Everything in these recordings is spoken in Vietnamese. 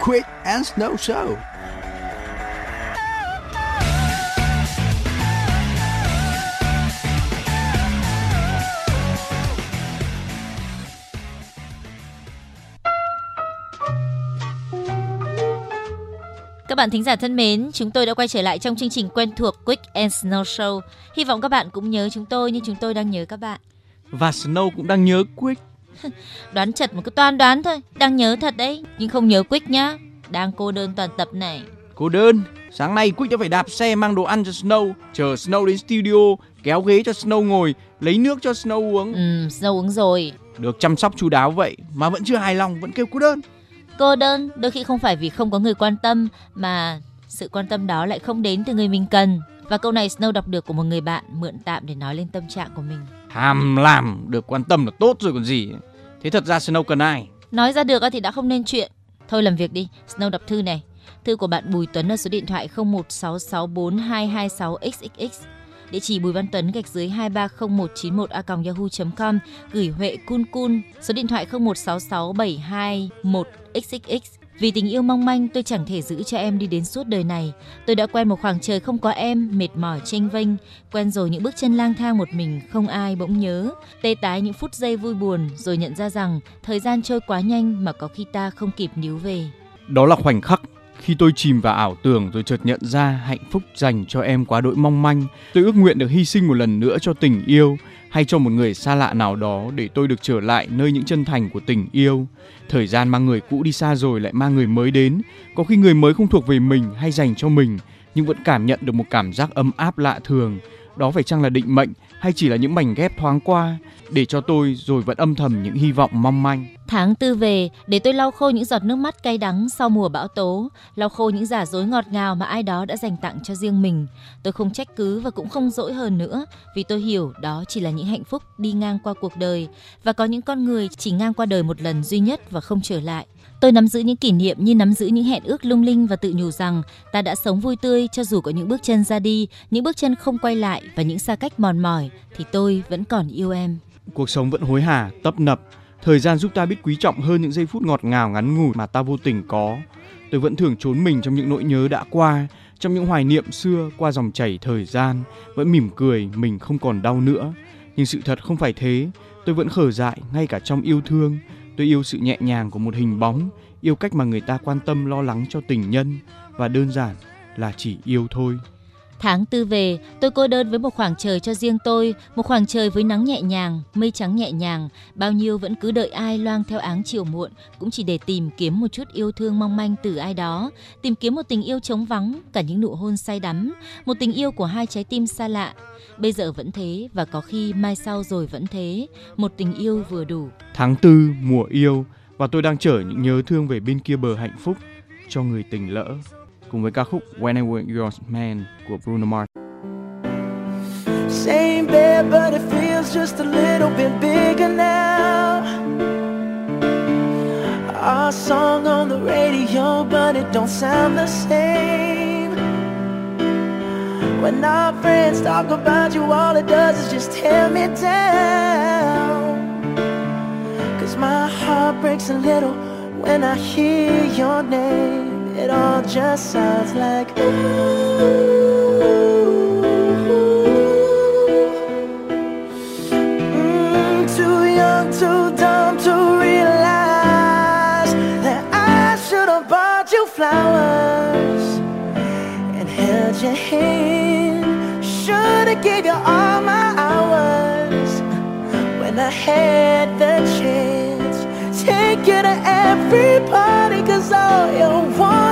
Quick and Snow Show. Các bạn thính giả thân mến, chúng tôi đã quay trở lại trong chương trình quen thuộc Quick and Snow Show. Hy vọng các bạn cũng nhớ chúng tôi như chúng tôi đang nhớ các bạn. Và Snow cũng đang nhớ Quick. đoán chật một cái toan đoán thôi, đang nhớ thật đấy, nhưng không nhớ Quick nhá. Đang cô đơn toàn tập này. Cô đơn? Sáng nay Quick đã phải đạp xe mang đồ ăn cho Snow, chờ Snow đến studio, kéo ghế cho Snow ngồi, lấy nước cho Snow uống. Ừ, Snow uống rồi. Được chăm sóc chu đáo vậy mà vẫn chưa hài lòng, vẫn kêu cô đơn. Cô đơn đôi khi không phải vì không có người quan tâm mà sự quan tâm đó lại không đến từ người mình cần. Và câu này Snow đọc được của một người bạn mượn tạm để nói lên tâm trạng của mình. Tham làm được quan tâm là tốt rồi còn gì. Thế thật ra Snow cần ai? Nói ra được thì đã không nên chuyện. Thôi làm việc đi, Snow đọc thư này. Thư của bạn Bùi Tuấn ở số điện thoại 016642226xxx địa chỉ Bùi Văn Tuấn gạch dưới 230191 a yahoo.com gửi Huệ Cun Cun số điện thoại 0166721 xxx vì tình yêu mong manh tôi chẳng thể giữ cho em đi đến suốt đời này. Tôi đã quen một khoảng trời không có em, mệt mỏi tranh vênh, quen rồi những bước chân lang thang một mình không ai bỗng nhớ, tê tái những phút giây vui buồn rồi nhận ra rằng thời gian trôi quá nhanh mà có khi ta không kịp níu về. Đó là khoảnh khắc khi tôi chìm vào ảo tưởng rồi chợt nhận ra hạnh phúc dành cho em quá đỗi mong manh, tôi ước nguyện được hy sinh một lần nữa cho tình yêu hay cho một người xa lạ nào đó để tôi được trở lại nơi những chân thành của tình yêu. Thời gian mang người cũ đi xa rồi lại mang người mới đến, có khi người mới không thuộc về mình hay dành cho mình, nhưng vẫn cảm nhận được một cảm giác ấm áp lạ thường. Đó phải chăng là định mệnh hay chỉ là những mảnh ghép thoáng qua để cho tôi rồi vẫn âm thầm những hy vọng mong manh. Tháng tư về để tôi lau khô những giọt nước mắt cay đắng sau mùa bão tố, lau khô những giả dối ngọt ngào mà ai đó đã dành tặng cho riêng mình. Tôi không trách cứ và cũng không dỗi hơn nữa, vì tôi hiểu đó chỉ là những hạnh phúc đi ngang qua cuộc đời và có những con người chỉ ngang qua đời một lần duy nhất và không trở lại. Tôi nắm giữ những kỷ niệm như nắm giữ những hẹn ước lung linh và tự nhủ rằng ta đã sống vui tươi cho dù có những bước chân ra đi, những bước chân không quay lại và những xa cách mòn mỏi thì tôi vẫn còn yêu em. Cuộc sống vẫn hối hả, tấp nập. Thời gian giúp ta biết quý trọng hơn những giây phút ngọt ngào ngắn ngủi mà ta vô tình có. Tôi vẫn thường trốn mình trong những nỗi nhớ đã qua, trong những hoài niệm xưa qua dòng chảy thời gian, vẫn mỉm cười mình không còn đau nữa. Nhưng sự thật không phải thế, tôi vẫn khờ dại ngay cả trong yêu thương. Tôi yêu sự nhẹ nhàng của một hình bóng, yêu cách mà người ta quan tâm lo lắng cho tình nhân và đơn giản là chỉ yêu thôi. Tháng tư về, tôi cô đơn với một khoảng trời cho riêng tôi, một khoảng trời với nắng nhẹ nhàng, mây trắng nhẹ nhàng, bao nhiêu vẫn cứ đợi ai loang theo áng chiều muộn, cũng chỉ để tìm kiếm một chút yêu thương mong manh từ ai đó, tìm kiếm một tình yêu trống vắng, cả những nụ hôn say đắm, một tình yêu của hai trái tim xa lạ. Bây giờ vẫn thế và có khi mai sau rồi vẫn thế, một tình yêu vừa đủ. Tháng tư, mùa yêu và tôi đang chở những nhớ thương về bên kia bờ hạnh phúc cho người tình lỡ. Cùng với ca khúc When I Was Your Man của Bruno Mars. Same bed, but it feels just a little bit bigger now. Our song on the radio, but it don't sound the same. When our friends talk about you, all it does is just tear me down. Cause my heart breaks a little when I hear your name. It all just sounds like ooh. Mm, too young, too dumb to realize that I should have bought you flowers and held your hand. Should have gave you all my hours when I had the chance. Take you to every party, cause all you want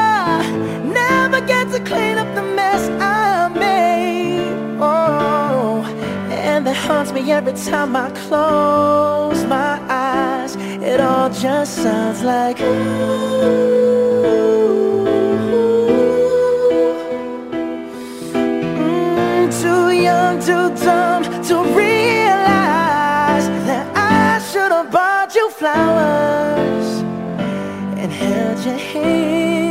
to clean up the mess I made. Oh, and that haunts me every time I close my eyes. It all just sounds like Mm, too young, too dumb to realize that I should have bought you flowers and held your hand.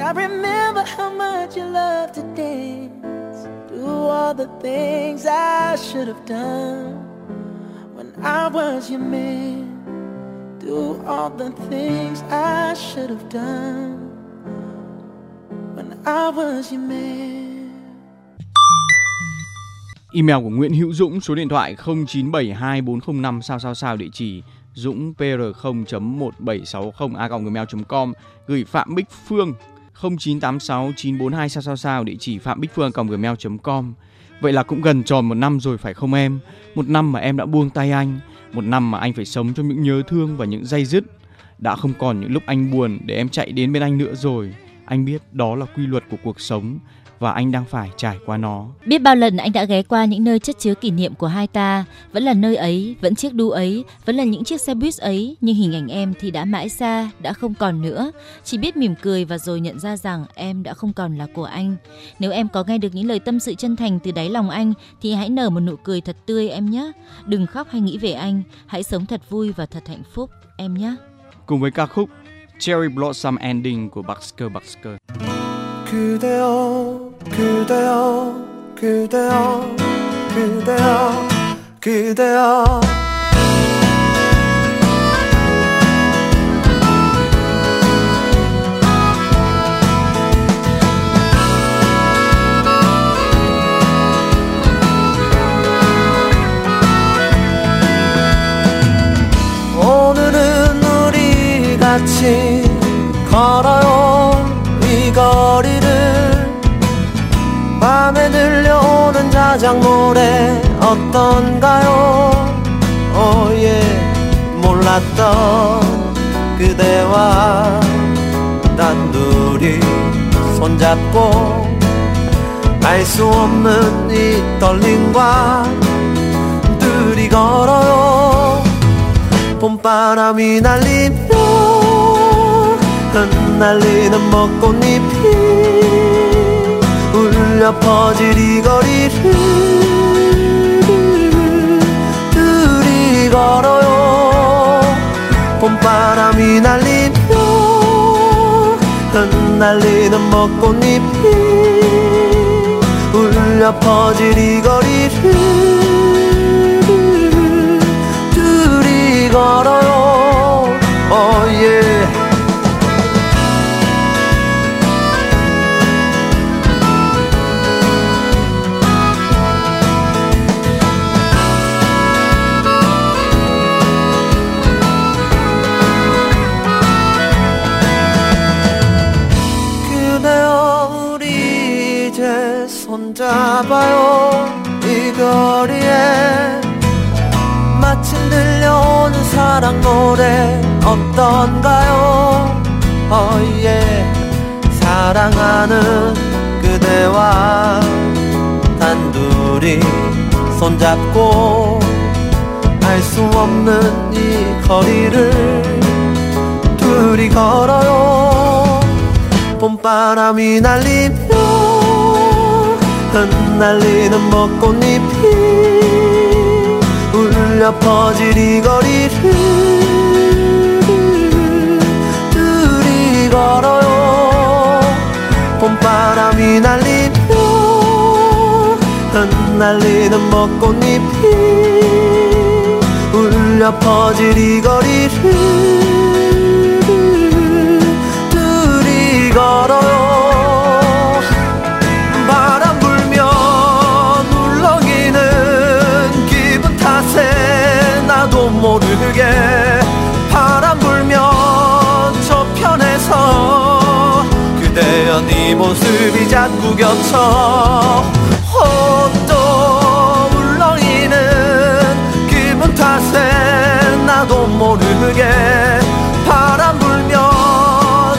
I remember how much you loved to dance. Do all the things I should have done when I was your man. Do all the things I should have done when I was your man. Email của Nguyễn Hữu Dũng số điện thoại 09724056 sao sao sao địa chỉ dũng.pr0.1760a.gmail.com gửi Phạm Bích Phương 09869422 sao sao sao địa chỉ phạm bích phương gmail.com Vậy là cũng gần tròn một năm rồi phải không em? Một năm mà em đã buông tay anh, một năm mà anh phải sống trong những nhớ thương và những dây dứt. Đã không còn những lúc anh buồn để em chạy đến bên anh nữa rồi. Anh biết đó là quy luật của cuộc sống và anh đang phải trải qua nó. Biết bao lần anh đã ghé qua những nơi chất chứa kỷ niệm của hai ta, vẫn là nơi ấy, vẫn chiếc đu ấy, vẫn là những chiếc xe buýt ấy, nhưng hình ảnh em thì đã mãi xa, đã không còn nữa. Chỉ biết mỉm cười và rồi nhận ra rằng em đã không còn là của anh. Nếu em có nghe được những lời tâm sự chân thành từ đáy lòng anh thì hãy nở một nụ cười thật tươi em nhé. Đừng khóc hay nghĩ về anh, hãy sống thật vui và thật hạnh phúc em nhé. Cùng với ca khúc Cherry Blossom Ending của Baxter Baxter. 그대여 그대여 그대여 그대여 그대여. 오늘은 우리 같이 걸어요 자작 노래 어떤가요? 오예 몰랐던 그대와 단둘이 손잡고 알 수 없는 이 떨림과 둘이 걸어요. 봄바람이 날리며 흩날리는 벚꽃잎이 울려 퍼질 이 거리를 둘이 걸어요 봄바람이 날리며 흩날리는 벚꽃잎이 울려 퍼질 이 거리를 둘이 걸어요 oh yeah. 손잡아요. 이 거리에 마침 들려오는 사랑 노래 어떤가요? 어예 사랑하는 그대와 단둘이 손잡고 알 수 없는 이 거리를 둘이 걸어요. 봄바람이 날리며 흩날리는 벚꽃잎이 울려 퍼질 이 거리를 둘이 걸어요. 봄바람이 날리며 흩날리는 벚꽃잎이 울려 퍼질 이 거리를 둘이 걸어요 탓에 나도 모르게 바람 불면 저편에서 그대여 네 모습이 자꾸 겹쳐 또 울렁이는 기분 탓에 나도 모르게 바람 불면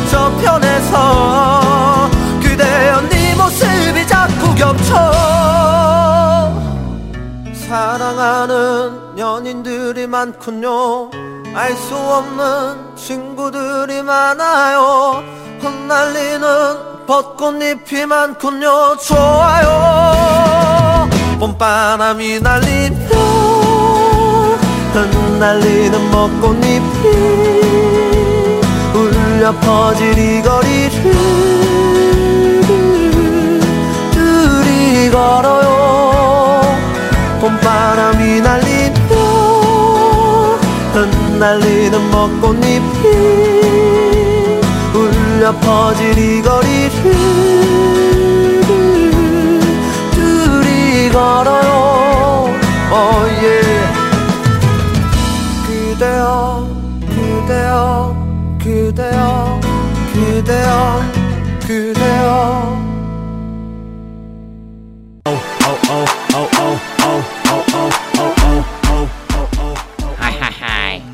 저편에서 그대여 네 모습이 자꾸 겹쳐 사랑하는 연인들이 많군요. 알 수 없는 친구들이 많아요. 흩날리는 벚꽃잎이 많군요. 좋아요. 봄바람이 날리며 흩날리는 벚꽃잎이 울려 퍼질 이 거리를 둘이 걸어요 봄바람이 날리며 흩날리는 벚꽃잎이 울려 퍼질 이 거리를 둘이 걸어요 oh yeah. 그대여 그대여 그대여 그대여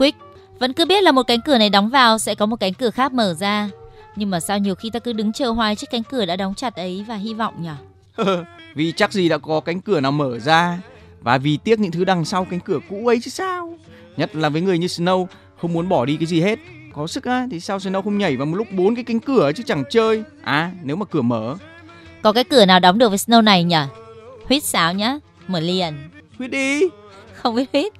Quick, vẫn cứ biết là một cánh cửa này đóng vào sẽ có một cánh cửa khác mở ra. Nhưng mà sao nhiều khi ta cứ đứng chờ hoài chiếc cánh cửa đã đóng chặt ấy và hy vọng nhỉ? vì chắc gì đã có cánh cửa nào mở ra và vì tiếc những thứ đằng sau cánh cửa cũ ấy chứ sao. Nhất là với người như Snow không muốn bỏ đi cái gì hết. Có sức á thì sao Snow không nhảy vào một lúc bốn cái cánh cửa chứ chẳng chơi. À nếu mà cửa mở Có cái cửa nào đóng được với Snow này nhỉ? Huýt sáo nhá, mở liền. huyết đi. Không biết huýt.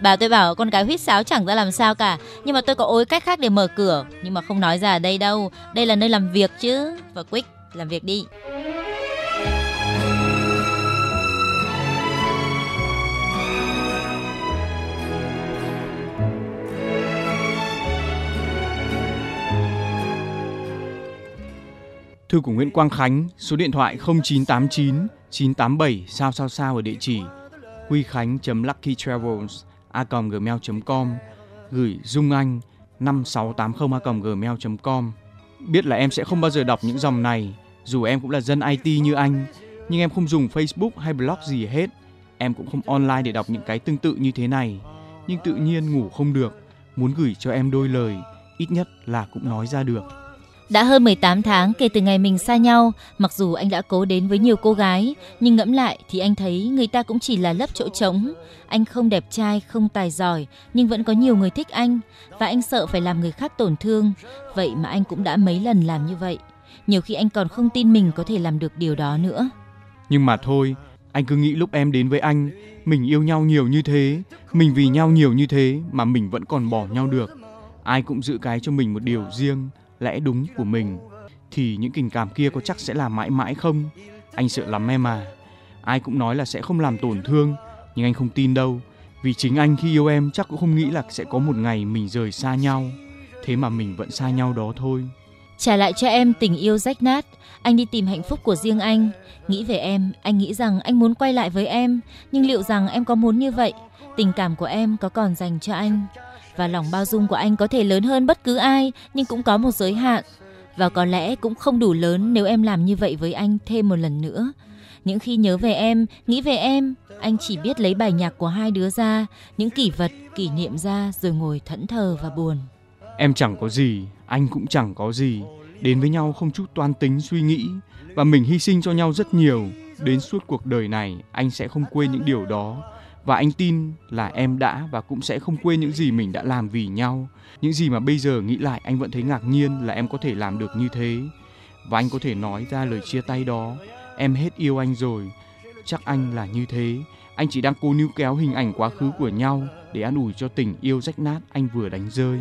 Bà tôi bảo con gái huýt sáo chẳng ra làm sao cả. Nhưng mà tôi có ối cách khác để mở cửa. Nhưng mà không nói ra ở đây đâu. Đây là nơi làm việc chứ. Và Quick, làm việc đi. Thư của Nguyễn Quang Khánh, số điện thoại 0989 987 sao sao sao ở địa chỉ huy khánh.luckystravels a gmail.com gửi Dung Anh 5680 a gmail.com Biết là em sẽ không bao giờ đọc những dòng này, dù em cũng là dân IT như anh, nhưng em không dùng Facebook hay blog gì hết. Em cũng không online để đọc những cái tương tự như thế này, nhưng tự nhiên ngủ không được, muốn gửi cho em đôi lời, ít nhất là cũng nói ra được. Đã hơn 18 tháng kể từ ngày mình xa nhau, mặc dù anh đã cố đến với nhiều cô gái, nhưng ngẫm lại thì anh thấy người ta cũng chỉ là lấp chỗ trống. Anh không đẹp trai, không tài giỏi, nhưng vẫn có nhiều người thích anh, và anh sợ phải làm người khác tổn thương. Vậy mà anh cũng đã mấy lần làm như vậy. Nhiều khi anh còn không tin mình có thể làm được điều đó nữa. Nhưng mà thôi, anh cứ nghĩ lúc em đến với anh, mình yêu nhau nhiều như thế, mình vì nhau nhiều như thế mà mình vẫn còn bỏ nhau được. Ai cũng giữ cái cho mình một điều riêng, lẽ đúng của mình. Thì những tình cảm kia có chắc sẽ là mãi mãi không? Anh sợ lắm em à. Ai cũng nói là sẽ không làm tổn thương, nhưng anh không tin đâu. Vì chính anh khi yêu em chắc cũng không nghĩ là sẽ có một ngày mình rời xa nhau. Thế mà mình vẫn xa nhau đó thôi. Trả lại cho em tình yêu rách nát, anh đi tìm hạnh phúc của riêng anh. Nghĩ về em, anh nghĩ rằng anh muốn quay lại với em, nhưng liệu rằng em có muốn như vậy? Tình cảm của em có còn dành cho anh? Và lòng bao dung của anh có thể lớn hơn bất cứ ai, nhưng cũng có một giới hạn. Và có lẽ cũng không đủ lớn nếu em làm như vậy với anh thêm một lần nữa. Những khi nhớ về em, nghĩ về em, anh chỉ biết lấy bài nhạc của hai đứa ra, những kỷ vật, kỷ niệm ra rồi ngồi thẫn thờ và buồn. Em chẳng có gì, anh cũng chẳng có gì. Đến với nhau không chút toan tính suy nghĩ và mình hy sinh cho nhau rất nhiều. Đến suốt cuộc đời này anh sẽ không quên những điều đó và anh tin là em đã và cũng sẽ không quên những gì mình đã làm vì nhau. Những gì mà bây giờ nghĩ lại, anh vẫn thấy ngạc nhiên là em có thể làm được như thế. Và anh có thể nói ra lời chia tay đó. Em hết yêu anh rồi. Chắc anh là như thế. Anh chỉ đang cố níu kéo hình ảnh quá khứ của nhau để an ủi cho tình yêu rách nát anh vừa đánh rơi.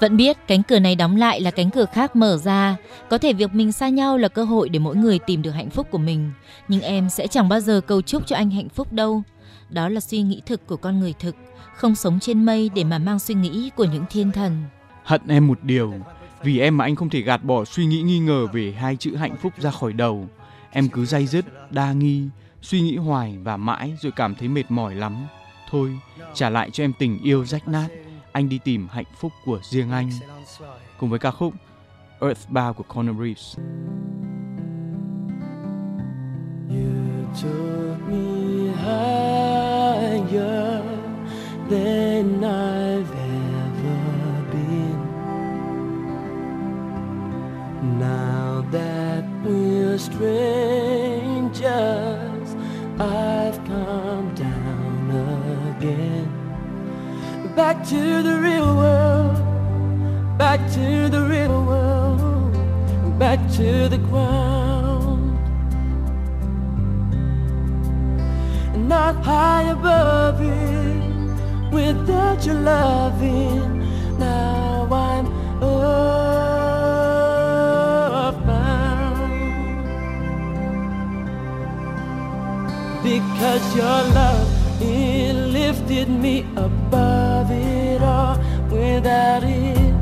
Vẫn biết cánh cửa này đóng lại là cánh cửa khác mở ra. Có thể việc mình xa nhau là cơ hội để mỗi người tìm được hạnh phúc của mình. Nhưng em sẽ chẳng bao giờ cầu chúc cho anh hạnh phúc đâu. Đó là suy nghĩ thực của con người thực, không sống trên mây để mà mang suy nghĩ của những thiên thần. Hận em một điều, vì em mà anh không thể gạt bỏ suy nghĩ nghi ngờ về hai chữ hạnh phúc ra khỏi đầu. Em cứ day dứt, đa nghi, suy nghĩ hoài và mãi rồi cảm thấy mệt mỏi lắm. Thôi, trả lại cho em tình yêu rách nát, anh đi tìm hạnh phúc của riêng anh. Cùng với ca khúc Earthbound của Conor Reeves. You took me higher than I've ever been. Now that we're strangers, I've come down again. Back to the real world, back to the real world, back to the ground. Not high above it, without your loving. Now I'm earthbound because your love it lifted me above it all. Without it,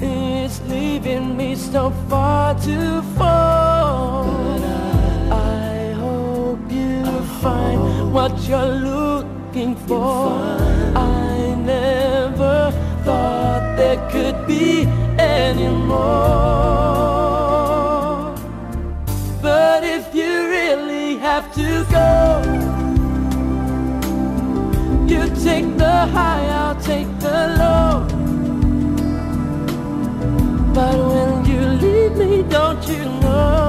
it's leaving me so far to fall. But I, hope you find what you're looking for. I never thought there could be any more. But if you really have to go, you take the high, I'll take the low. But when you leave me, don't you know?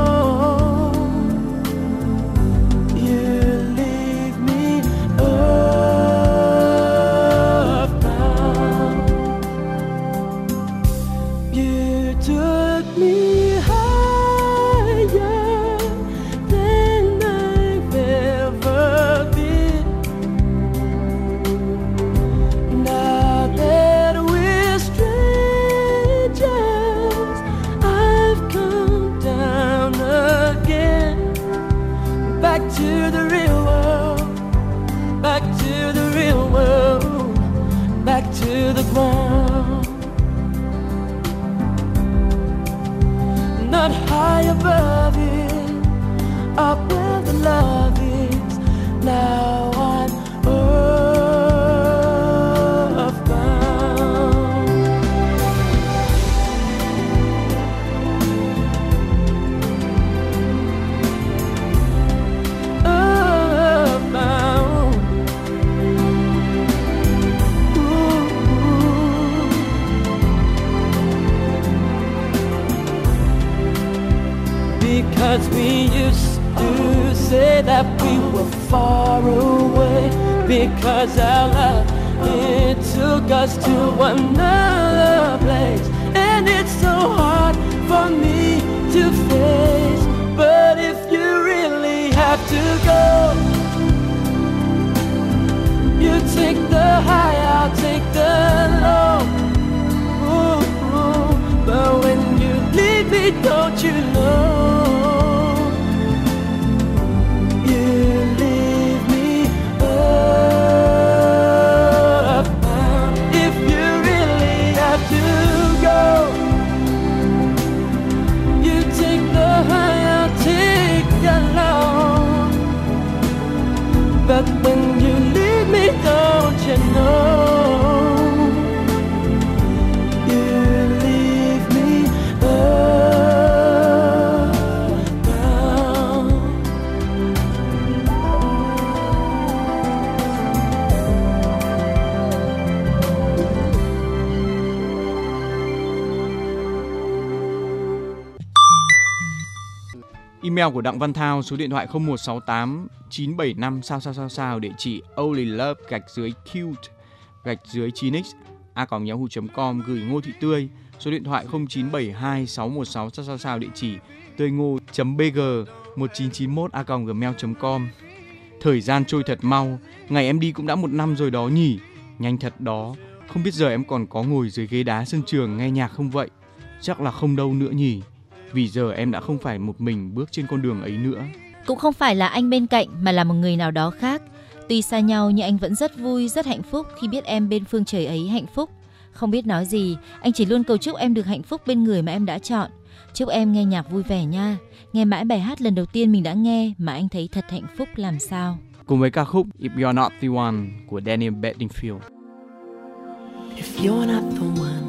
Because our love, it took us to another place And it's so hard for me to face But if you really have to go You take the high, I'll take the low Ooh, ooh. But when you leave me, don't you know? Email của Đặng Văn Thao số điện thoại 0168 975 sao sao sao sao địa chỉ only love gạch dưới cute gạch dưới 9x a yahoo.com gửi Ngô Thị Tươi số điện thoại 0972 616 sao sao sao địa chỉ tươi ngô.bg 1991 a gmail.com Thời gian trôi thật mau, ngày em đi cũng đã một năm rồi đó nhỉ. Nhanh thật đó, không biết giờ em còn có ngồi dưới ghế đá sân trường nghe nhạc không vậy? Chắc là không đâu nữa nhỉ. Vì giờ em đã không phải một mình bước trên con đường ấy nữa. Cũng không phải là anh bên cạnh mà là một người nào đó khác. Tuy xa nhau nhưng anh vẫn rất vui, rất hạnh phúc khi biết em bên phương trời ấy hạnh phúc. Không biết nói gì, anh chỉ luôn cầu chúc em được hạnh phúc bên người mà em đã chọn. Chúc em nghe nhạc vui vẻ nha. Nghe mãi bài hát lần đầu tiên mình đã nghe mà anh thấy thật hạnh phúc làm sao. Cùng với ca khúc If You're Not The One của Daniel Bedingfield. If you're not the one,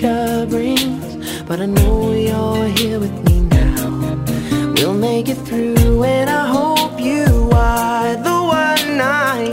Brings, but I know you're here with me now. We'll make it through, and I hope you are the one I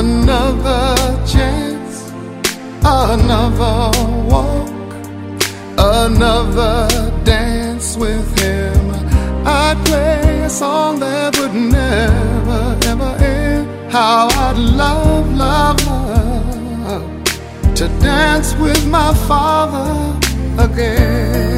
another chance, another walk, another dance with him, I'd play a song that would never ever end. How I'd love, love, love to dance with my father again.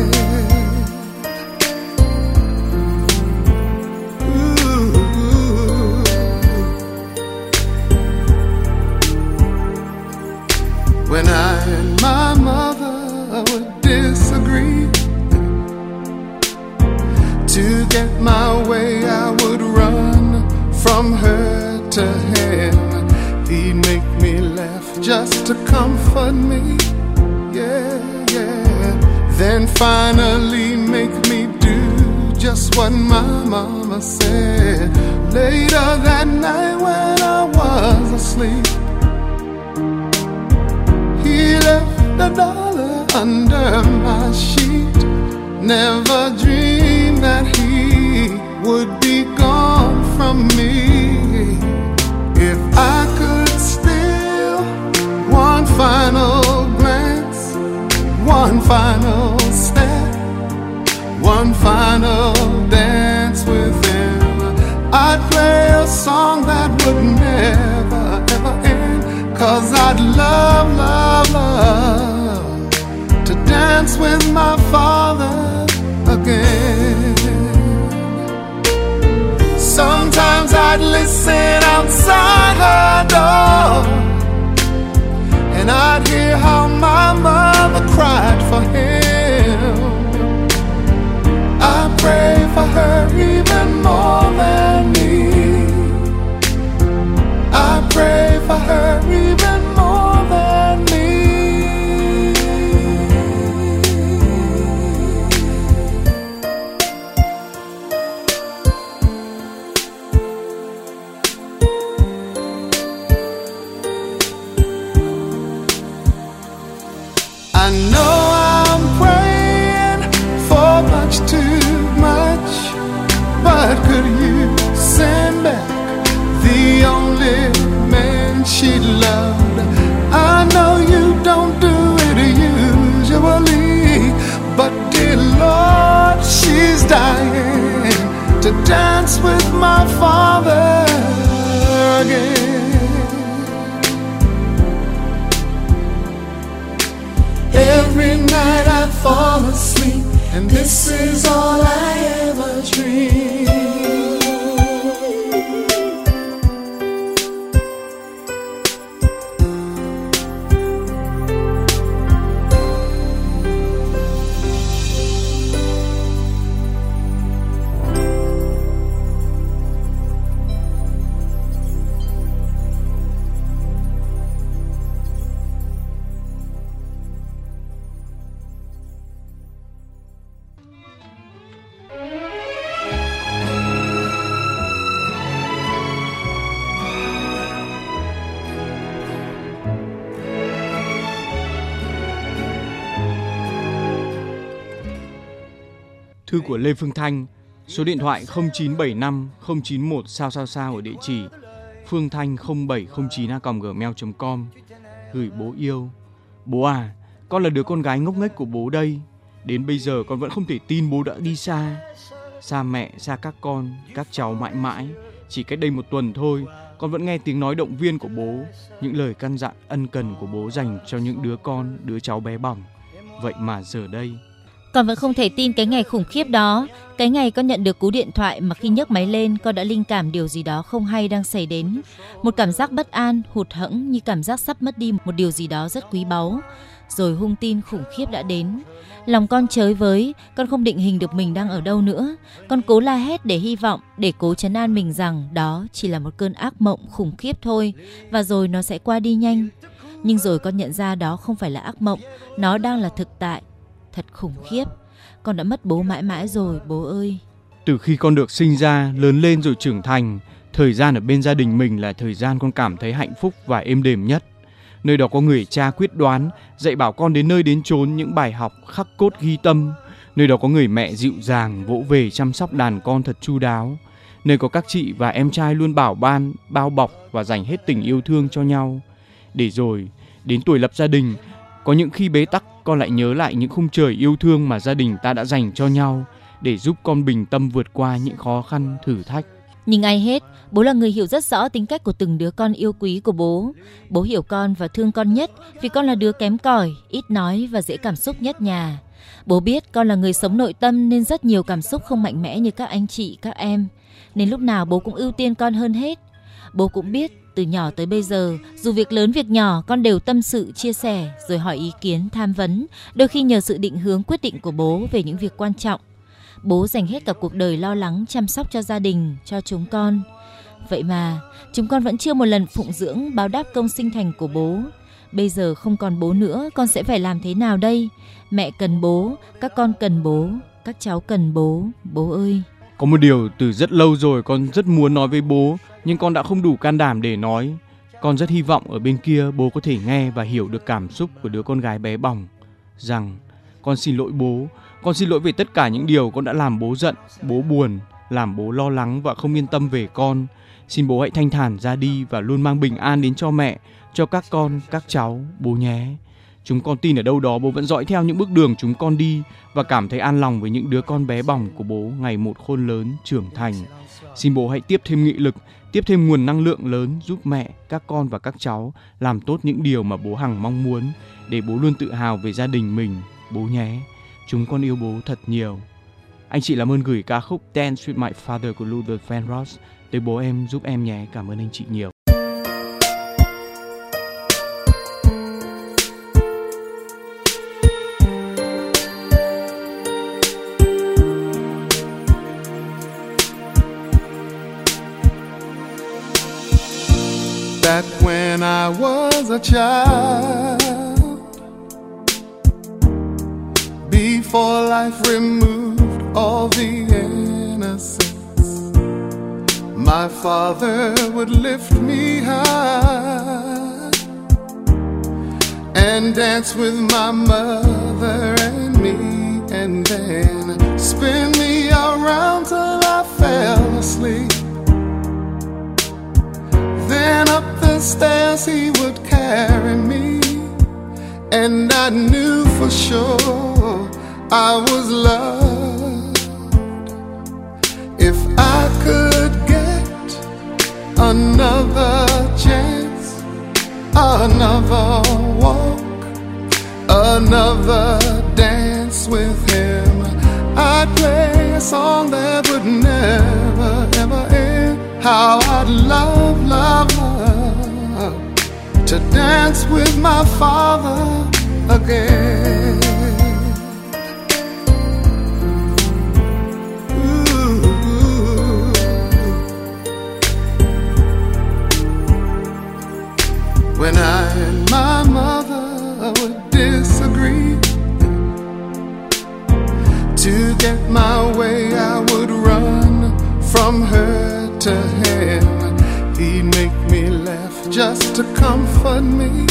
To get my way, I would run from her to him. He'd make me laugh just to comfort me. Yeah, yeah. Then finally make me do just what my mama said. Later that night when I was asleep, he left a dollar under my sheet. Never dreamed that he would be gone from me. If I could steal one final glance, one final step, one final dance with him, I'd play a song that would never ever end. Cause I'd love, love, love to dance with my father Sometimes I'd listen outside her door, and I'd hear how my mother số điện thoại 0975 091 sao sao sao ở địa chỉ phương thanh 0709 gmail.com gửi bố yêu. Bố à, con là đứa con gái ngốc nghếch của bố đây. Đến bây giờ con vẫn không thể tin bố đã đi xa. Xa mẹ, xa các con, các cháu mãi mãi. Chỉ cách đây một tuần thôi, con vẫn nghe tiếng nói động viên của bố, những lời căn dặn ân cần của bố dành cho những đứa con, đứa cháu bé bỏng. Vậy mà giờ đây, con vẫn không thể tin cái ngày khủng khiếp đó. Cái ngày con nhận được cú điện thoại mà khi nhấc máy lên con đã linh cảm điều gì đó không hay đang xảy đến. Một cảm giác bất an, hụt hẫng như cảm giác sắp mất đi một điều gì đó rất quý báu. Rồi hung tin khủng khiếp đã đến. Lòng con chới với, con không định hình được mình đang ở đâu nữa. Con cố la hét để hy vọng, để cố chấn an mình rằng đó chỉ là một cơn ác mộng khủng khiếp thôi và rồi nó sẽ qua đi nhanh. Nhưng rồi con nhận ra đó không phải là ác mộng, nó đang là thực tại. Thật khủng khiếp. Con đã mất bố mãi mãi rồi, bố ơi. Từ khi con được sinh ra, lớn lên rồi trưởng thành, thời gian ở bên gia đình mình là thời gian con cảm thấy hạnh phúc và êm đềm nhất. Nơi đó có người cha quyết đoán, dạy bảo con đến nơi đến chốn những bài học khắc cốt ghi tâm. Nơi đó có người mẹ dịu dàng, vỗ về chăm sóc đàn con thật chu đáo. Nơi có các chị và em trai luôn bảo ban, bao bọc và dành hết tình yêu thương cho nhau. Để rồi, đến tuổi lập gia đình, có những khi bế tắc con lại nhớ lại những khung trời yêu thương mà gia đình ta đã dành cho nhau để giúp con bình tâm vượt qua những khó khăn thử thách. Nhưng ai hết, bố là người hiểu rất rõ tính cách của từng đứa con yêu quý của bố. Bố hiểu con và thương con nhất vì con là đứa kém cỏi, ít nói và dễ cảm xúc nhất nhà. Bố biết con là người sống nội tâm nên rất nhiều cảm xúc không mạnh mẽ như các anh chị, các em. Nên lúc nào bố cũng ưu tiên con hơn hết. Bố cũng biết từ nhỏ tới bây giờ, dù việc lớn việc nhỏ con đều tâm sự, chia sẻ rồi hỏi ý kiến, tham vấn, đôi khi nhờ sự định hướng quyết định của bố về những việc quan trọng. Bố dành hết cả cuộc đời lo lắng chăm sóc cho gia đình, cho chúng con. Vậy mà, chúng con vẫn chưa một lần phụng dưỡng báo đáp công sinh thành của bố. Bây giờ không còn bố nữa, con sẽ phải làm thế nào đây? Mẹ cần bố, các con cần bố, các cháu cần bố, bố ơi. Có một điều từ rất lâu rồi con rất muốn nói với bố, nhưng con đã không đủ can đảm để nói. Con rất hy vọng ở bên kia bố có thể nghe và hiểu được cảm xúc của đứa con gái bé bỏng. Rằng con xin lỗi bố, con xin lỗi về tất cả những điều con đã làm bố giận, bố buồn, làm bố lo lắng và không yên tâm về con. Xin bố hãy thanh thản ra đi và luôn mang bình an đến cho mẹ, cho các con, các cháu, bố nhé. Chúng con tin ở đâu đó bố vẫn dõi theo những bước đường chúng con đi và cảm thấy an lòng với những đứa con bé bỏng của bố ngày một khôn lớn, trưởng thành. Xin bố hãy tiếp thêm nghị lực, tiếp thêm nguồn năng lượng lớn giúp mẹ, các con và các cháu làm tốt những điều mà bố hằng mong muốn để bố luôn tự hào về gia đình mình, bố nhé. Chúng con yêu bố thật nhiều. Anh chị làm ơn gửi ca khúc Dance with My Father của Luther Vandross tới bố em giúp em nhé. Cảm ơn anh chị nhiều. I was a child, before life removed all the innocence, my father would lift me high and dance with my mother and me, and then spin me around till I the he would carry me, and I knew for sure I was loved. If I could get another chance, another walk, another dance with him, I'd play a song that would never ever end. How I'd love, love, love to dance with my father again. When I and my mother would disagree, to get my way, I would run from her to him. He'd make just to comfort me.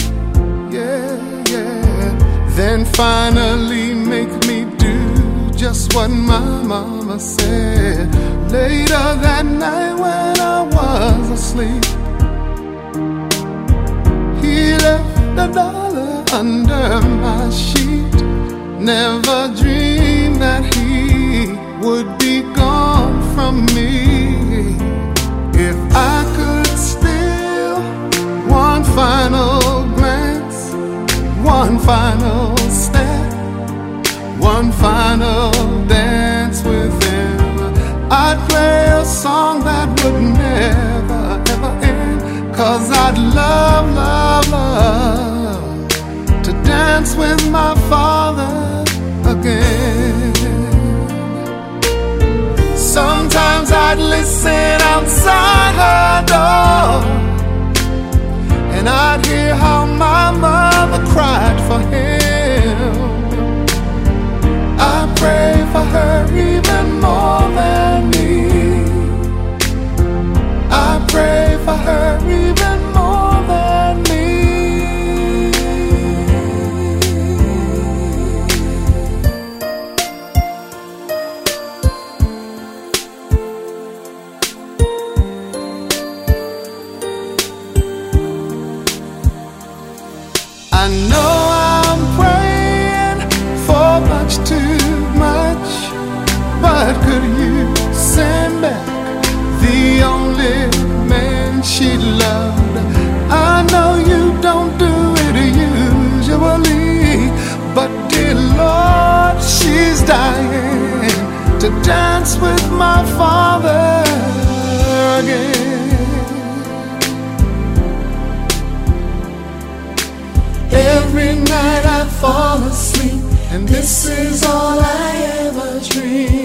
Yeah, yeah. Then finally make me do just what my mama said. Later that night when I was asleep, he left a dollar under my sheet. Never dreamed that he would be gone from me. If I final glance, one final step, one final dance with him. I'd play a song that would never, ever end. Cause I'd love, love, love. Dance with my father again. Every night I fall asleep, and this is all I ever dream.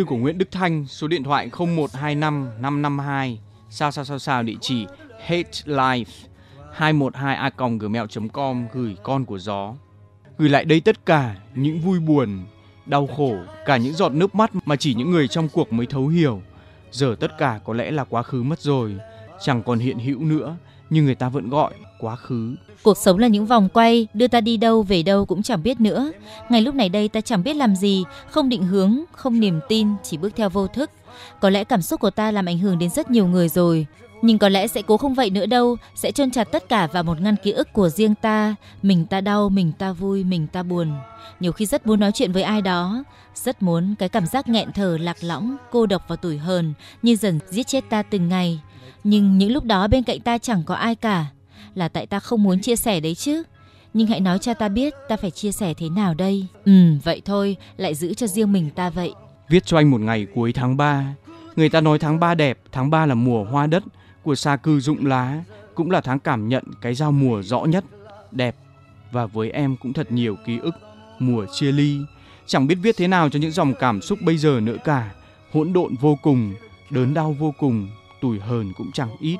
Thư của Nguyễn Đức Thanh, số điện thoại 0125 552 sao sao sao sao địa chỉ hate life 212 a gmail.com gửi con của gió. Gửi lại đây tất cả những vui buồn, đau khổ, cả những giọt nước mắt mà chỉ những người trong cuộc mới thấu hiểu. Giờ tất cả có lẽ là quá khứ mất rồi, chẳng còn hiện hữu nữa, nhưng người ta vẫn gọi quá khứ. Cuộc sống là những vòng quay, đưa ta đi đâu về đâu cũng chẳng biết nữa. ngày lúc này đây ta chẳng biết làm gì, không định hướng, không niềm tin, chỉ bước theo vô thức. Có lẽ cảm xúc của ta làm ảnh hưởng đến rất nhiều người rồi. Nhưng có lẽ sẽ cố không vậy nữa đâu, sẽ chôn chặt tất cả vào một ngăn ký ức của riêng ta. Mình ta đau, mình ta vui, mình ta buồn. Nhiều khi rất muốn nói chuyện với ai đó, rất muốn cái cảm giác nghẹn thở lạc lõng, cô độc và tủi hờn như dần giết chết ta từng ngày. Nhưng những lúc đó bên cạnh ta chẳng có ai cả, là tại ta không muốn chia sẻ đấy chứ. Nhưng hãy nói cho ta biết ta phải chia sẻ thế nào đây. Ừ, vậy thôi, lại giữ cho riêng mình ta vậy. Viết cho anh một ngày cuối tháng 3. Người ta nói tháng 3 đẹp, tháng 3 là mùa hoa đất của sa cư rụng lá, cũng là tháng cảm nhận cái giao mùa rõ nhất, đẹp. Và với em cũng thật nhiều ký ức mùa chia ly. Chẳng biết viết thế nào cho những dòng cảm xúc bây giờ nữa cả. Hỗn độn vô cùng, đớn đau vô cùng, tủi hờn cũng chẳng ít.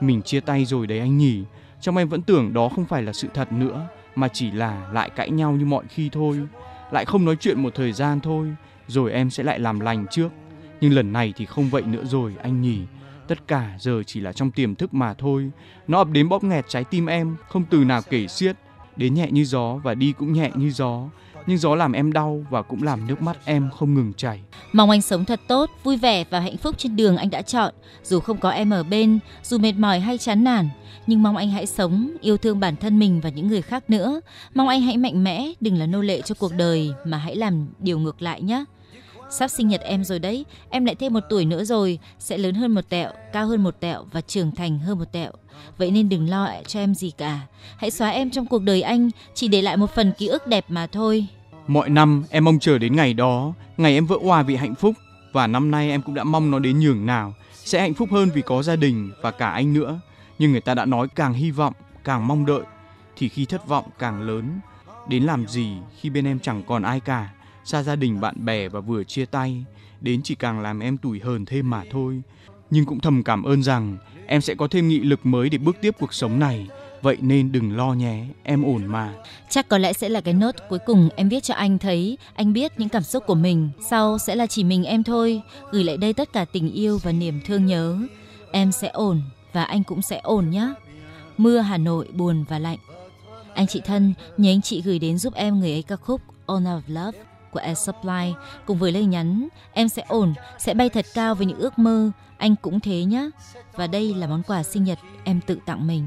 Mình chia tay rồi đấy anh nhỉ. Trong em vẫn tưởng đó không phải là sự thật nữa, mà chỉ là lại cãi nhau như mọi khi thôi. Lại không nói chuyện một thời gian thôi, rồi em sẽ lại làm lành trước. Nhưng lần này thì không vậy nữa rồi anh nhỉ. Tất cả giờ chỉ là trong tiềm thức mà thôi. Nó ập đến bóp nghẹt trái tim em, không từ nào kể xiết. Đến nhẹ như gió và đi cũng nhẹ như gió. Nhưng gió làm em đau và cũng làm nước mắt em không ngừng chảy. Mong anh sống thật tốt, vui vẻ và hạnh phúc trên đường anh đã chọn. Dù không có em ở bên, dù mệt mỏi hay chán nản, nhưng mong anh hãy sống, yêu thương bản thân mình và những người khác nữa. Mong anh hãy mạnh mẽ, đừng là nô lệ cho cuộc đời mà hãy làm điều ngược lại nhé. Sắp sinh nhật em rồi đấy, em lại thêm một tuổi nữa rồi, sẽ lớn hơn một tẹo, cao hơn một tẹo và trưởng thành hơn một tẹo. Vậy nên đừng lo cho em gì cả. Hãy xóa em trong cuộc đời anh, chỉ để lại một phần ký ức đẹp mà thôi. Mọi năm em mong chờ đến ngày đó, ngày em vỡ hòa vì hạnh phúc và năm nay em cũng đã mong nó đến nhường nào, sẽ hạnh phúc hơn vì có gia đình và cả anh nữa. Nhưng người ta đã nói càng hy vọng, càng mong đợi thì khi thất vọng càng lớn. Đến làm gì khi bên em chẳng còn ai cả, xa gia đình bạn bè và vừa chia tay, đến chỉ càng làm em tủi hờn thêm mà thôi. Nhưng cũng thầm cảm ơn rằng em sẽ có thêm nghị lực mới để bước tiếp cuộc sống này Vậy nên đừng lo nhé, em ổn mà. Chắc có lẽ sẽ là cái nốt cuối cùng em viết cho anh thấy, anh biết những cảm xúc của mình. Sau sẽ là chỉ mình em thôi, gửi lại đây tất cả tình yêu và niềm thương nhớ. Em sẽ ổn và anh cũng sẽ ổn nhé. Mưa Hà Nội buồn và lạnh. Anh chị thân, nhớ anh chị gửi đến giúp em người ấy ca khúc All of Love của Air Supply cùng với lời nhắn em sẽ ổn, sẽ bay thật cao với những ước mơ, anh cũng thế nhé. Và đây là món quà sinh nhật em tự tặng mình.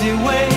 Easy way.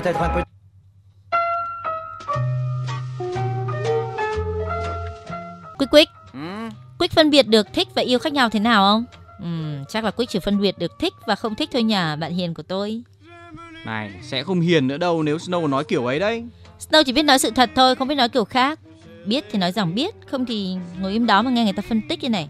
Peut-être un peu. Quick Quick, Quick phân biệt được thích và yêu khác nhau thế nào không? Ừm, chắc là Quick chỉ phân biệt được thích và không thích thôi nhỉ, bạn hiền của tôi. Này, sẽ không hiền nữa đâu nếu Snow nói kiểu ấy đấy. Snow chỉ biết nói sự thật thôi, không biết nói kiểu khác. Biết thì nói rằng biết, không thì ngồi im đó mà nghe người ta phân tích như này.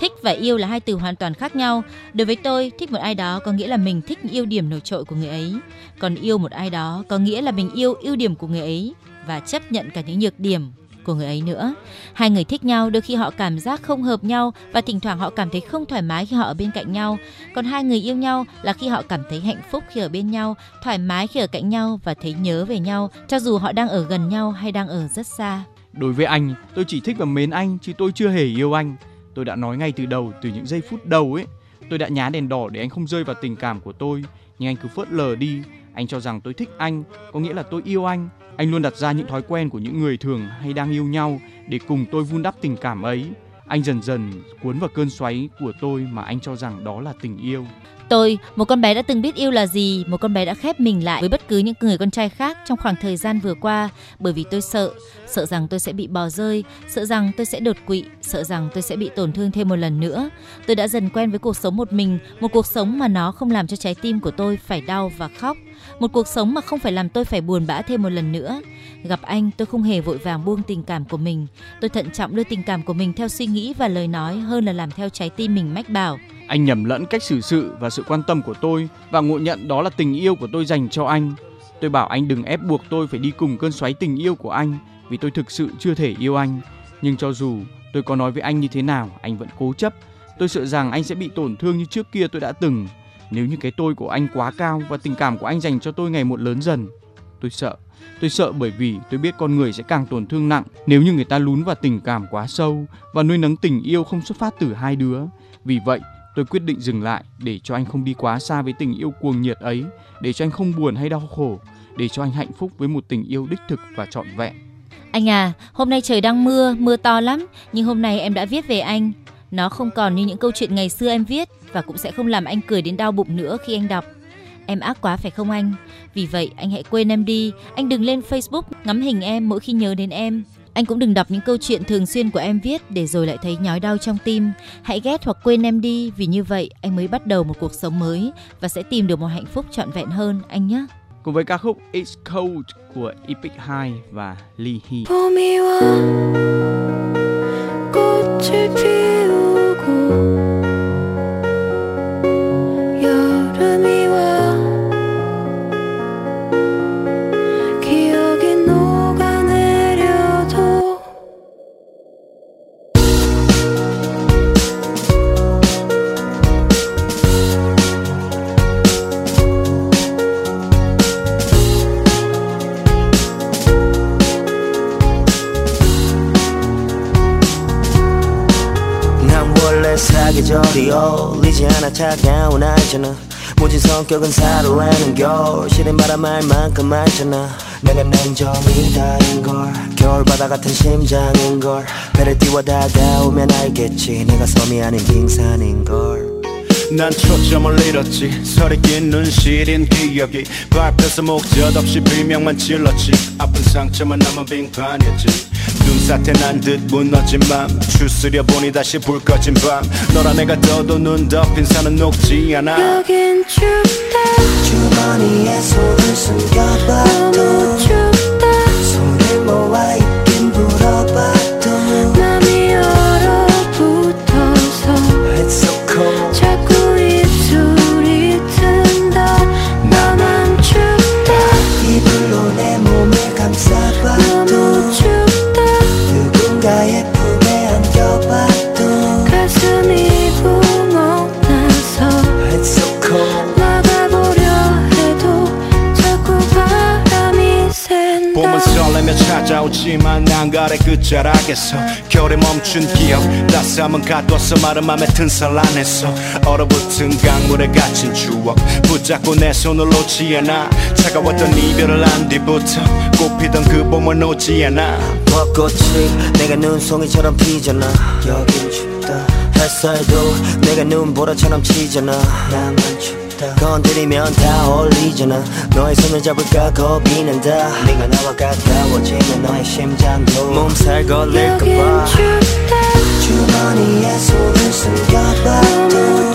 Thích và yêu là hai từ hoàn toàn khác nhau. Đối với tôi, thích một ai đó có nghĩa là mình thích ưu điểm nổi trội của người ấy. Còn yêu một ai đó có nghĩa là mình yêu ưu điểm của người ấy và chấp nhận cả những nhược điểm của người ấy nữa. Hai người thích nhau đôi khi họ cảm giác không hợp nhau và thỉnh thoảng họ cảm thấy không thoải mái khi họ ở bên cạnh nhau. Còn hai người yêu nhau là khi họ cảm thấy hạnh phúc khi ở bên nhau, thoải mái khi ở cạnh nhau và thấy nhớ về nhau, cho dù họ đang ở gần nhau hay đang ở rất xa. Đối với anh, tôi chỉ thích và mến anh chứ tôi chưa hề yêu anh. Tôi đã nói ngay từ đầu, từ những giây phút đầu ấy, tôi đã nhá đèn đỏ để anh không rơi vào tình cảm của tôi, nhưng anh cứ phớt lờ đi. Anh cho rằng tôi thích anh, có nghĩa là tôi yêu anh. Anh luôn đặt ra những thói quen của những người thường hay đang yêu nhau để cùng tôi vun đắp tình cảm ấy. Anh dần dần cuốn vào cơn xoáy của tôi mà anh cho rằng đó là tình yêu. Tôi, một con bé đã từng biết yêu là gì, một con bé đã khép mình lại với bất cứ những người con trai khác trong khoảng thời gian vừa qua bởi vì tôi sợ, sợ rằng tôi sẽ bị bỏ rơi, sợ rằng tôi sẽ đột quỵ, sợ rằng tôi sẽ bị tổn thương thêm một lần nữa. Tôi đã dần quen với cuộc sống một mình, một cuộc sống mà nó không làm cho trái tim của tôi phải đau và khóc, một cuộc sống mà không phải làm tôi phải buồn bã thêm một lần nữa. Gặp anh, tôi không hề vội vàng buông tình cảm của mình. Tôi thận trọng đưa tình cảm của mình theo suy nghĩ và lời nói hơn là làm theo trái tim mình mách bảo. Anh nhầm lẫn cách xử sự và sự quan tâm của tôi và ngộ nhận đó là tình yêu của tôi dành cho anh. Tôi bảo anh đừng ép buộc tôi phải đi cùng cơn xoáy tình yêu của anh vì tôi thực sự chưa thể yêu anh. Nhưng cho dù tôi có nói với anh như thế nào, anh vẫn cố chấp. Tôi sợ rằng anh sẽ bị tổn thương như trước kia tôi đã từng. Nếu như cái tôi của anh quá cao và tình cảm của anh dành cho tôi ngày một lớn dần, tôi sợ. Tôi sợ bởi vì tôi biết con người sẽ càng tổn thương nặng nếu như người ta lún vào tình cảm quá sâu và nuôi nấng tình yêu không xuất phát từ hai đứa. Vì vậy, tôi quyết định dừng lại để cho anh không đi quá xa với tình yêu cuồng nhiệt ấy, để cho anh không buồn hay đau khổ, để cho anh hạnh phúc với một tình yêu đích thực và trọn vẹn. Anh à, hôm nay trời đang mưa, mưa to lắm, nhưng hôm nay em đã viết về anh. Nó không còn như những câu chuyện ngày xưa em viết và cũng sẽ không làm anh cười đến đau bụng nữa khi anh đọc. Em ác quá phải không anh? Vì vậy anh hãy quên em đi, anh đừng lên Facebook ngắm hình em mỗi khi nhớ đến em. Anh cũng đừng đọc những câu chuyện thường xuyên của em viết để rồi lại thấy nhói đau trong tim. Hãy ghét hoặc quên em đi vì như vậy anh mới bắt đầu một cuộc sống mới và sẽ tìm được một hạnh phúc trọn vẹn hơn anh nhé. Cùng với ca khúc It's Cold của Epic High và Lee Hee. 봄이 와 꽃을 피우고 않아 차가운 알잖아. 모진 성격은 사로라는 겨울 시린 바람 알 만큼 알잖아. 내가 냉정이다는 걸. 겨울바다 같은 심장인 걸. 배를 띄워 다가오면 알겠지. 내가 섬이 아닌 빙산인 걸 난 초점을 잃었지. 서리 낀 눈시린 기억이 밟혀서 목젖 없이 비명만 질렀지. 아픈 상처만 남은 빙판이었지. 눈사태 난 듯 무너진 맘 추스려 보니 다시 불 꺼진 밤. 너라 내가 떠도 눈 덮인 산은 녹지 않아. 여긴 춥다. 주머니에 손을 숨겨봐도 너무 춥다. 손을 모아 난가래 끝자락에서 겨울에 멈춘 기억 따스함은 가둬서 마른 맘에 튼살 안에서 얼어붙은 강물에 갇힌 추억 붙잡고 내 손을 놓지 않아. 차가웠던 이별을 한 뒤부터 꽃피던 그 봄을 놓지 않아. 벚꽃이 내가 눈송이처럼 피잖아. 여긴 춥다. 햇살도 내가 눈보라처럼 치잖아. 나만 춥다 건드리면 다 어울리잖아. 너의 손을 잡을까 겁이 난다. 네가 나와 가까워지면 너의 심장도 몸살 걸릴까봐. 주머니에 손을 숨겨봐도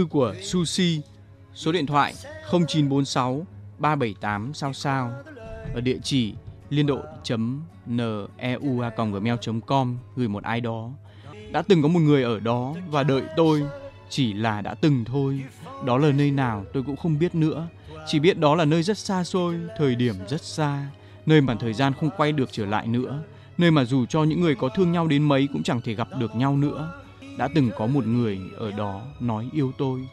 Thư của Sushi, số điện thoại 0946 378 sao sao ở địa chỉ liên đội .neua@gmail.com gửi một ai đó. Đã từng có một người ở đó và đợi tôi, chỉ là đã từng thôi. Đó là nơi nào tôi cũng không biết nữa. Chỉ biết đó là nơi rất xa xôi, thời điểm rất xa, nơi mà thời gian không quay được trở lại nữa, nơi mà dù cho những người có thương nhau đến mấy cũng chẳng thể gặp được nhau nữa. Đã từng có một người ở đó nói yêu tôi.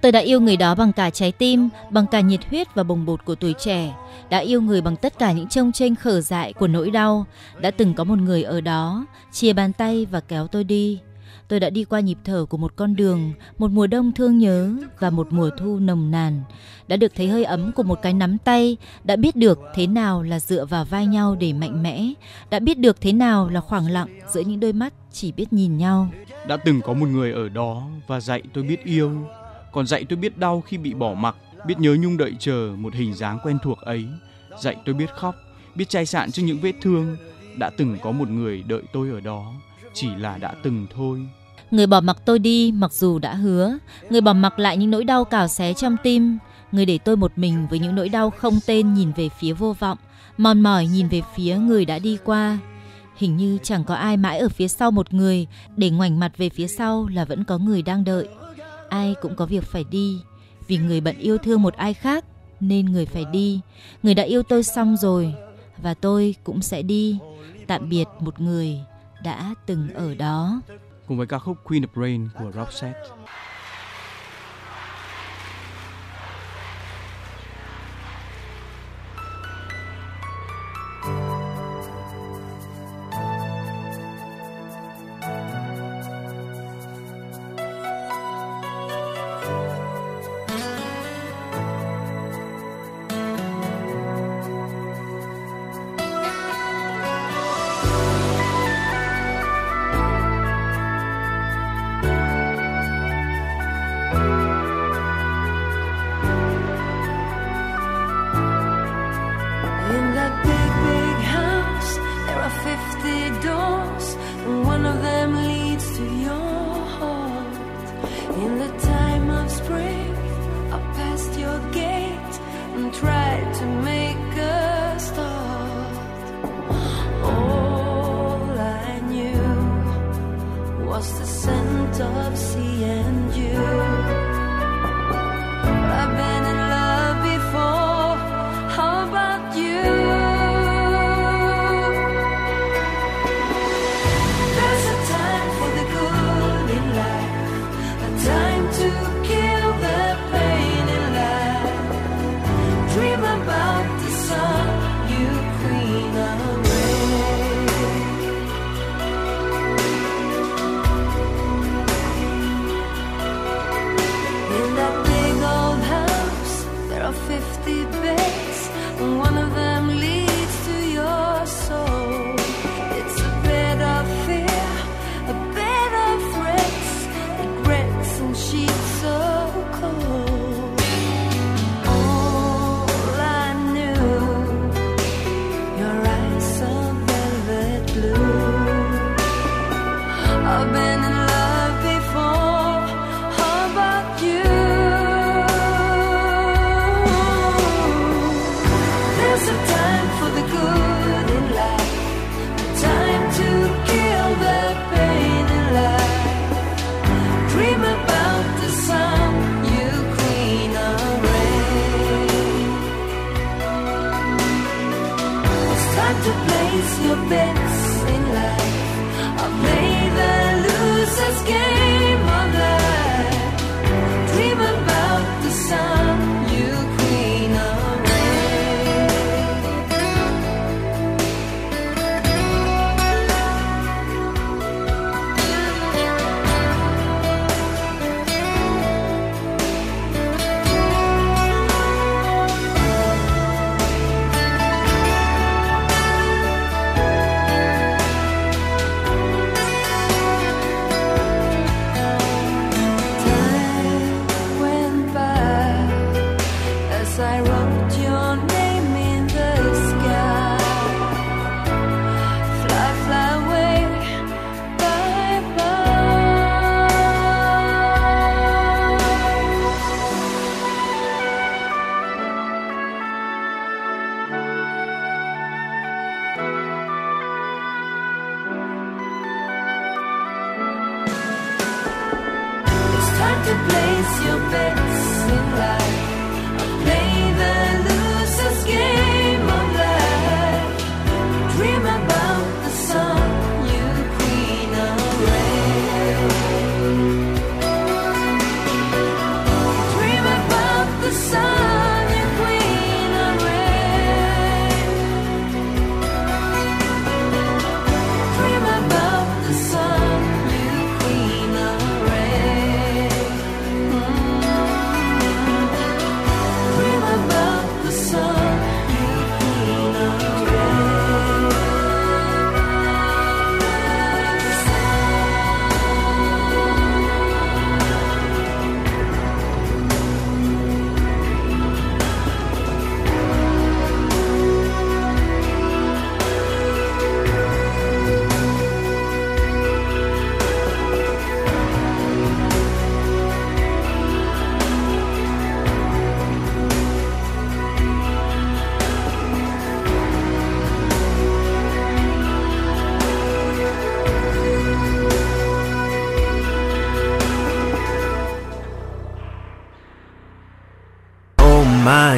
Tôi đã yêu người đó bằng cả trái tim, bằng cả nhiệt huyết và bồng bột của tuổi trẻ, đã yêu người bằng tất cả những trông tranh khở dại của nỗi đau, đã từng có một người ở đó, chia bàn tay và kéo tôi đi. Tôi đã đi qua nhịp thở của một con đường, một mùa đông thương nhớ và một mùa thu nồng nàn. Đã được thấy hơi ấm của một cái nắm tay, đã biết được thế nào là dựa vào vai nhau để mạnh mẽ, đã biết được thế nào là khoảng lặng giữa những đôi mắt chỉ biết nhìn nhau. Đã từng có một người ở đó và dạy tôi biết yêu, còn dạy tôi biết đau khi bị bỏ mặc, biết nhớ nhung đợi chờ một hình dáng quen thuộc ấy. Dạy tôi biết khóc, biết chai sạn trước những vết thương. Đã từng có một người đợi tôi ở đó, chỉ là đã từng thôi. Người bỏ mặc tôi đi mặc dù đã hứa, người bỏ mặc lại những nỗi đau cào xé trong tim, người để tôi một mình với những nỗi đau không tên nhìn về phía vô vọng, mòn mỏi nhìn về phía người đã đi qua. Hình như chẳng có ai mãi ở phía sau một người, để ngoảnh mặt về phía sau là vẫn có người đang đợi. Ai cũng có việc phải đi, vì người bận yêu thương một ai khác nên người phải đi. Người đã yêu tôi xong rồi và tôi cũng sẽ đi. Tạm biệt một người đã từng ở đó. Cùng với ca khúc Queen of Rain của Roxette.